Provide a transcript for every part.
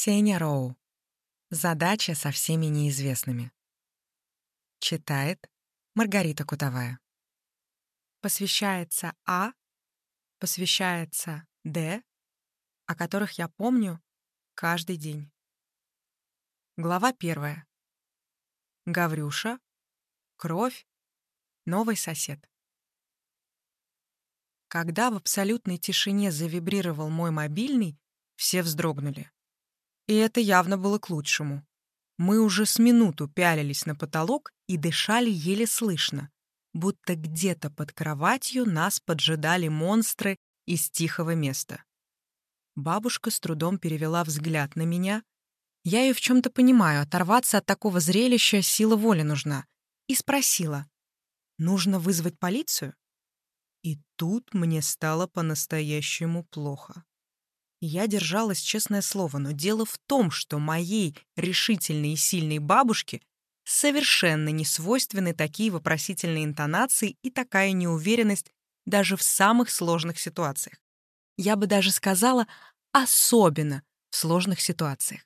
Ксения Роу. Задача со всеми неизвестными. Читает Маргарита Кутовая. Посвящается А, посвящается Д, о которых я помню каждый день. Глава первая. Гаврюша, кровь, новый сосед. Когда в абсолютной тишине завибрировал мой мобильный, все вздрогнули. И это явно было к лучшему. Мы уже с минуту пялились на потолок и дышали еле слышно, будто где-то под кроватью нас поджидали монстры из тихого места. Бабушка с трудом перевела взгляд на меня. Я ее в чем-то понимаю, оторваться от такого зрелища сила воли нужна. И спросила, нужно вызвать полицию? И тут мне стало по-настоящему плохо. Я держалась, честное слово, но дело в том, что моей решительной и сильной бабушке совершенно не свойственны такие вопросительные интонации и такая неуверенность даже в самых сложных ситуациях. Я бы даже сказала, особенно в сложных ситуациях.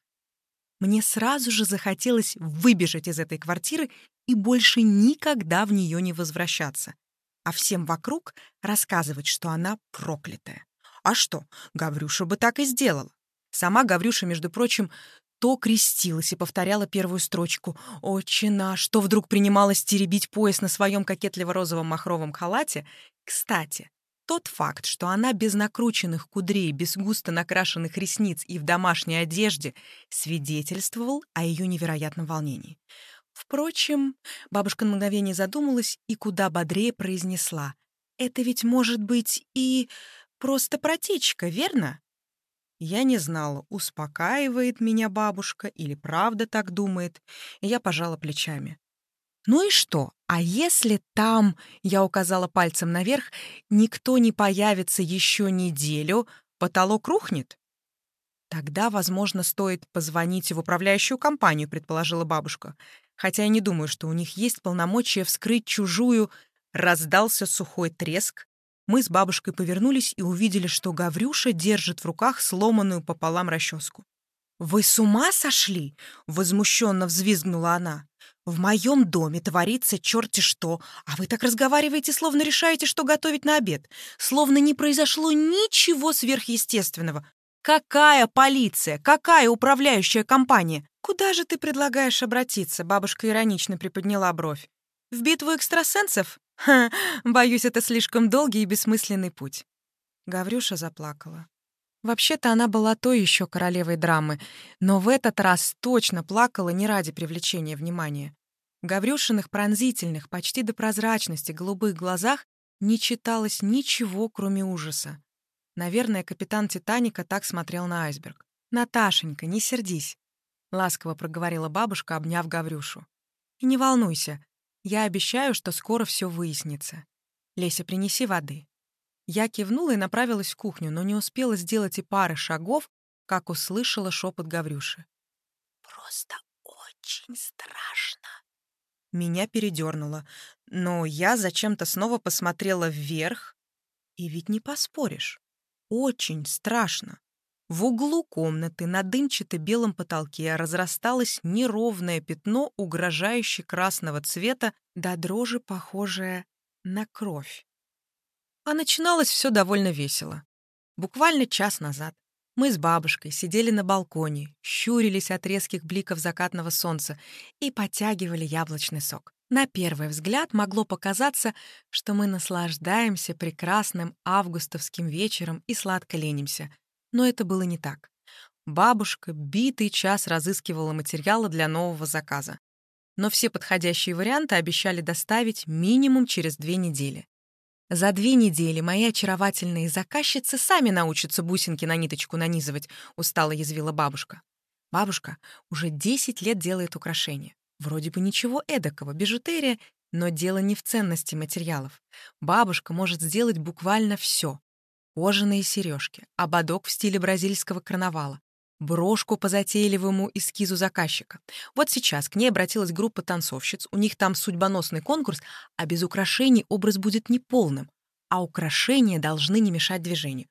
Мне сразу же захотелось выбежать из этой квартиры и больше никогда в нее не возвращаться, а всем вокруг рассказывать, что она проклятая. А что, Гаврюша бы так и сделала. Сама Гаврюша, между прочим, то крестилась и повторяла первую строчку «Отче наш», то вдруг принималась теребить пояс на своем кокетливо-розовом махровом халате. Кстати, тот факт, что она без накрученных кудрей, без густо накрашенных ресниц и в домашней одежде, свидетельствовал о ее невероятном волнении. Впрочем, бабушка на мгновение задумалась и куда бодрее произнесла. «Это ведь может быть и Просто протечка, верно? Я не знала, успокаивает меня бабушка или правда так думает, и я пожала плечами. «Ну и что? А если там, — я указала пальцем наверх, — никто не появится еще неделю, потолок рухнет?» «Тогда, возможно, стоит позвонить в управляющую компанию», — предположила бабушка. «Хотя я не думаю, что у них есть полномочия вскрыть чужую...» Раздался сухой треск, мы с бабушкой повернулись и увидели, что Гаврюша держит в руках сломанную пополам расческу. «Вы с ума сошли?» — возмущенно взвизгнула она. «В моем доме творится черти что, а вы так разговариваете, словно решаете, что готовить на обед, словно не произошло ничего сверхъестественного. Какая полиция? Какая управляющая компания? Куда же ты предлагаешь обратиться?» Бабушка иронично приподняла бровь. «В битву экстрасенсов? Ха, боюсь, это слишком долгий и бессмысленный путь. Гаврюша заплакала. Вообще-то она была той еще королевой драмы, но в этот раз точно плакала не ради привлечения внимания. В Гаврюшиных пронзительных, почти до прозрачности голубых глазах не читалось ничего, кроме ужаса. Наверное, капитан «Титаника» так смотрел на айсберг. «Наташенька, не сердись», — ласково проговорила бабушка, обняв Гаврюшу. «И не волнуйся, я обещаю, что скоро все выяснится. Леся, принеси воды». Я кивнула и направилась в кухню, но не успела сделать и пары шагов, как услышала шепот Гаврюши. «Просто очень страшно». Меня передернуло, но я зачем-то снова посмотрела вверх, и ведь не поспоришь. Очень страшно. В углу комнаты на дымчато-белом потолке разрасталось неровное пятно, угрожающе красного цвета, до дрожи похожее на кровь. А начиналось все довольно весело. Буквально час назад мы с бабушкой сидели на балконе, щурились от резких бликов закатного солнца и подтягивали яблочный сок. На первый взгляд могло показаться, что мы наслаждаемся прекрасным августовским вечером и сладко ленимся — но это было не так. Бабушка битый час разыскивала материалы для нового заказа. Но все подходящие варианты обещали доставить минимум через две недели. За две недели мои очаровательные заказчицы сами научатся бусинки на ниточку нанизывать, устало язвила бабушка. Бабушка уже 10 лет делает украшения. Вроде бы ничего эдакого, бижутерия, но дело не в ценности материалов. Бабушка может сделать буквально все кожаные сережки, ободок в стиле бразильского карнавала, брошку по затейливому эскизу заказчика. Вот сейчас к ней обратилась группа танцовщиц, у них там судьбоносный конкурс, а без украшений образ будет неполным, а украшения должны не мешать движению.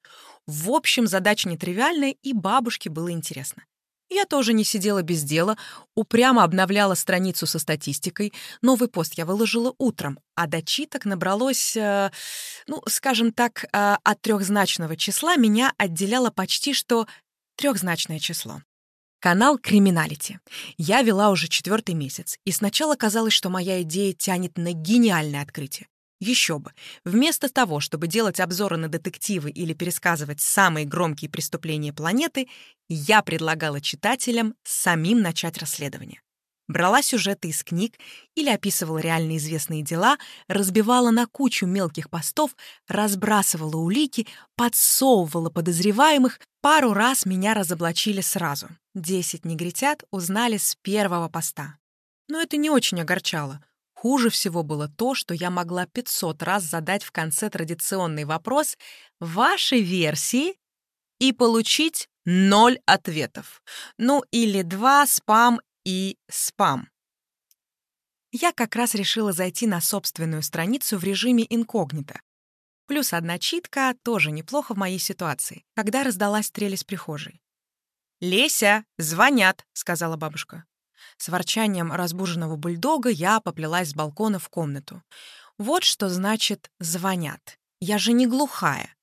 В общем, задача нетривиальная, и бабушке было интересно. Я тоже не сидела без дела, упрямо обновляла страницу со статистикой. Новый пост я выложила утром, а до читок набралось, э, ну, скажем так, э, от трехзначного числа меня отделяло почти что трехзначное число. Канал «Криминалити». Я вела уже четвертый месяц, и сначала казалось, что моя идея тянет на гениальное открытие. Еще бы. Вместо того, чтобы делать обзоры на детективы или пересказывать самые громкие преступления планеты, я предлагала читателям самим начать расследование. Брала сюжеты из книг или описывала реально известные дела, разбивала на кучу мелких постов, разбрасывала улики, подсовывала подозреваемых. Пару раз меня разоблачили сразу. Десять негритят узнали с первого поста. Но это не очень огорчало. Хуже всего было то, что я могла 500 раз задать в конце традиционный вопрос «Вашей версии?» и получить ноль ответов. Ну или два спам и спам. Я как раз решила зайти на собственную страницу в режиме инкогнито. Плюс одна читка тоже неплохо в моей ситуации, когда раздалась стрель из прихожей. «Леся, звонят», — сказала бабушка. С ворчанием разбуженного бульдога я поплелась с балкона в комнату. Вот что значит «звонят». Я же не глухая.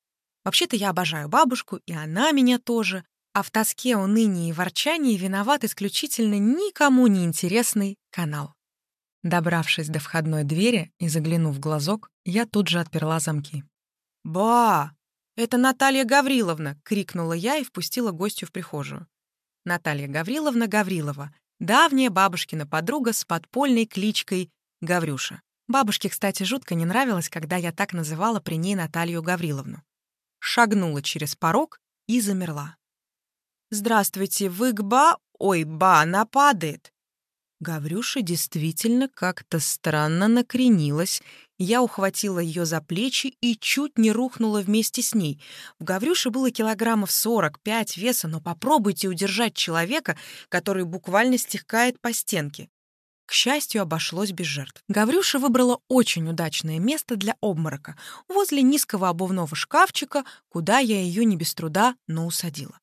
Вообще-то я обожаю бабушку, и она меня тоже. А в тоске, унынии и ворчании виноват исключительно никому не интересный канал. Добравшись до входной двери и заглянув в глазок, я тут же отперла замки. «Ба! Это Наталья Гавриловна!» — крикнула я и впустила гостью в прихожую. Наталья Гавриловна Гаврилова, Давняя бабушкина подруга с подпольной кличкой Гаврюша. Бабушке, кстати, жутко не нравилось, когда я так называла при ней Наталью Гавриловну. Шагнула через порог и замерла. «Здравствуйте, вы к ба... Ой, ба, она падает!» Гаврюша действительно как-то странно накренилась. Я ухватила ее за плечи и чуть не рухнула вместе с ней. В Гаврюше было килограммов 45 веса, но попробуйте удержать человека, который буквально стекает по стенке. К счастью, обошлось без жертв. Гаврюша выбрала очень удачное место для обморока, возле низкого обувного шкафчика, куда я ее не без труда, но усадила.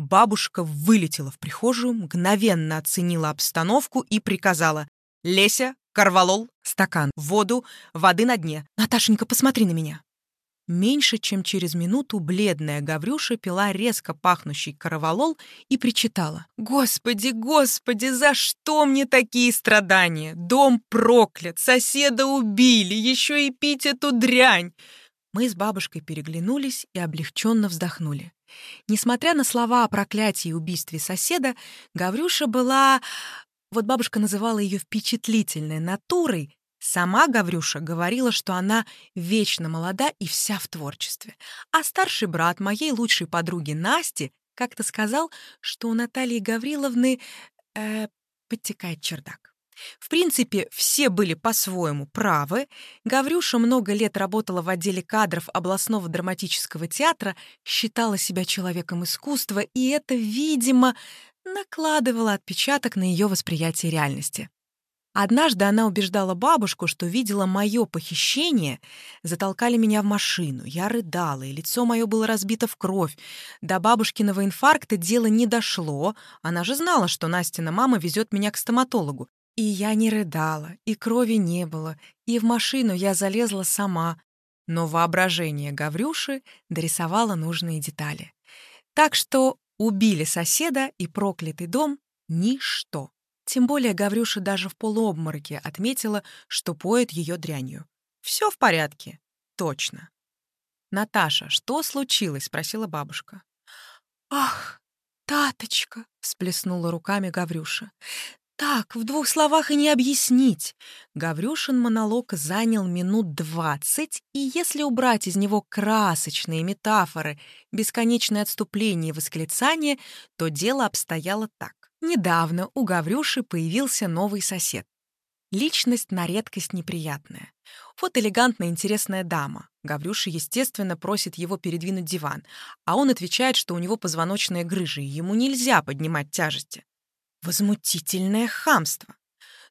Бабушка вылетела в прихожую, мгновенно оценила обстановку и приказала «Леся, корвалол, стакан, воду, воды на дне. Наташенька, посмотри на меня». Меньше чем через минуту бледная Гаврюша пила резко пахнущий каравалол и причитала. «Господи, господи, за что мне такие страдания? Дом проклят, соседа убили, еще и пить эту дрянь!» Мы с бабушкой переглянулись и облегченно вздохнули. Несмотря на слова о проклятии и убийстве соседа, Гаврюша была... Вот бабушка называла ее впечатлительной натурой. Сама Гаврюша говорила, что она вечно молода и вся в творчестве. А старший брат моей лучшей подруги Насти как-то сказал, что у Натальи Гавриловны э, подтекает чердак. В принципе, все были по-своему правы. Гаврюша много лет работала в отделе кадров областного драматического театра, считала себя человеком искусства, и это, видимо, накладывало отпечаток на ее восприятие реальности. Однажды она убеждала бабушку, что видела мое похищение, затолкали меня в машину. Я рыдала, и лицо мое было разбито в кровь. До бабушкиного инфаркта дело не дошло. Она же знала, что Настина мама везет меня к стоматологу. И я не рыдала, и крови не было, и в машину я залезла сама, но воображение Гаврюши дорисовало нужные детали. Так что убили соседа и проклятый дом — ничто. Тем более Гаврюша даже в полуобмороке отметила, что поет ее дрянью. Все в порядке. Точно. «Наташа, что случилось?» — спросила бабушка. «Ах, таточка!» — всплеснула руками Гаврюша. Так, в двух словах и не объяснить. Гаврюшин монолог занял минут двадцать, и если убрать из него красочные метафоры, бесконечное отступление и восклицание, то дело обстояло так. Недавно у Гаврюши появился новый сосед. Личность на редкость неприятная. Вот элегантная интересная дама. Гаврюша, естественно, просит его передвинуть диван, а он отвечает, что у него позвоночная грыжа, и ему нельзя поднимать тяжести. Возмутительное хамство.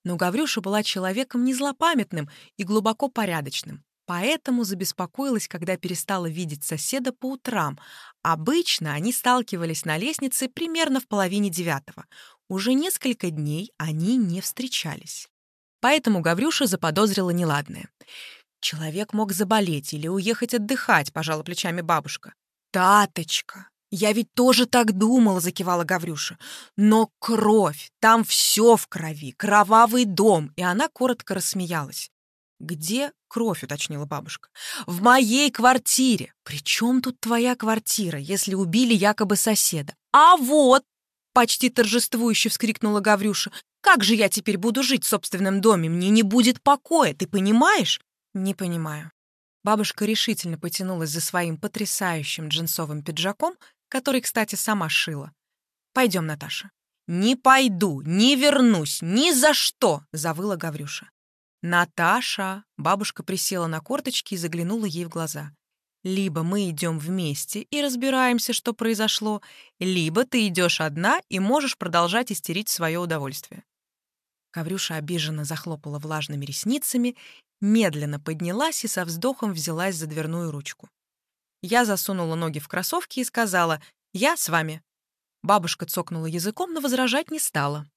Но Гаврюша была человеком незлопамятным и глубоко порядочным. Поэтому забеспокоилась, когда перестала видеть соседа по утрам. Обычно они сталкивались на лестнице примерно в половине девятого. Уже несколько дней они не встречались. Поэтому Гаврюша заподозрила неладное. «Человек мог заболеть или уехать отдыхать», — пожала плечами бабушка. «Таточка, я ведь тоже так думала», — закивала Гаврюша. «Но кровь, там все в крови, кровавый дом», и она коротко рассмеялась. «Где кровь?» — уточнила бабушка. «В моей квартире». «При чем тут твоя квартира, если убили якобы соседа?» «А вот!» — почти торжествующе вскрикнула Гаврюша. «Как же я теперь буду жить в собственном доме? Мне не будет покоя, ты понимаешь?» «Не понимаю». Бабушка решительно потянулась за своим потрясающим джинсовым пиджаком, который, кстати, сама шила. «Пойдем, Наташа». «Не пойду, не вернусь, ни за что!» — завыла Гаврюша. «Наташа!» — бабушка присела на корточки и заглянула ей в глаза. «Либо мы идем вместе и разбираемся, что произошло, либо ты идешь одна и можешь продолжать истерить свое удовольствие». Гаврюша обиженно захлопала влажными ресницами медленно поднялась и со вздохом взялась за дверную ручку. Я засунула ноги в кроссовки и сказала «Я с вами». Бабушка цокнула языком, но возражать не стала.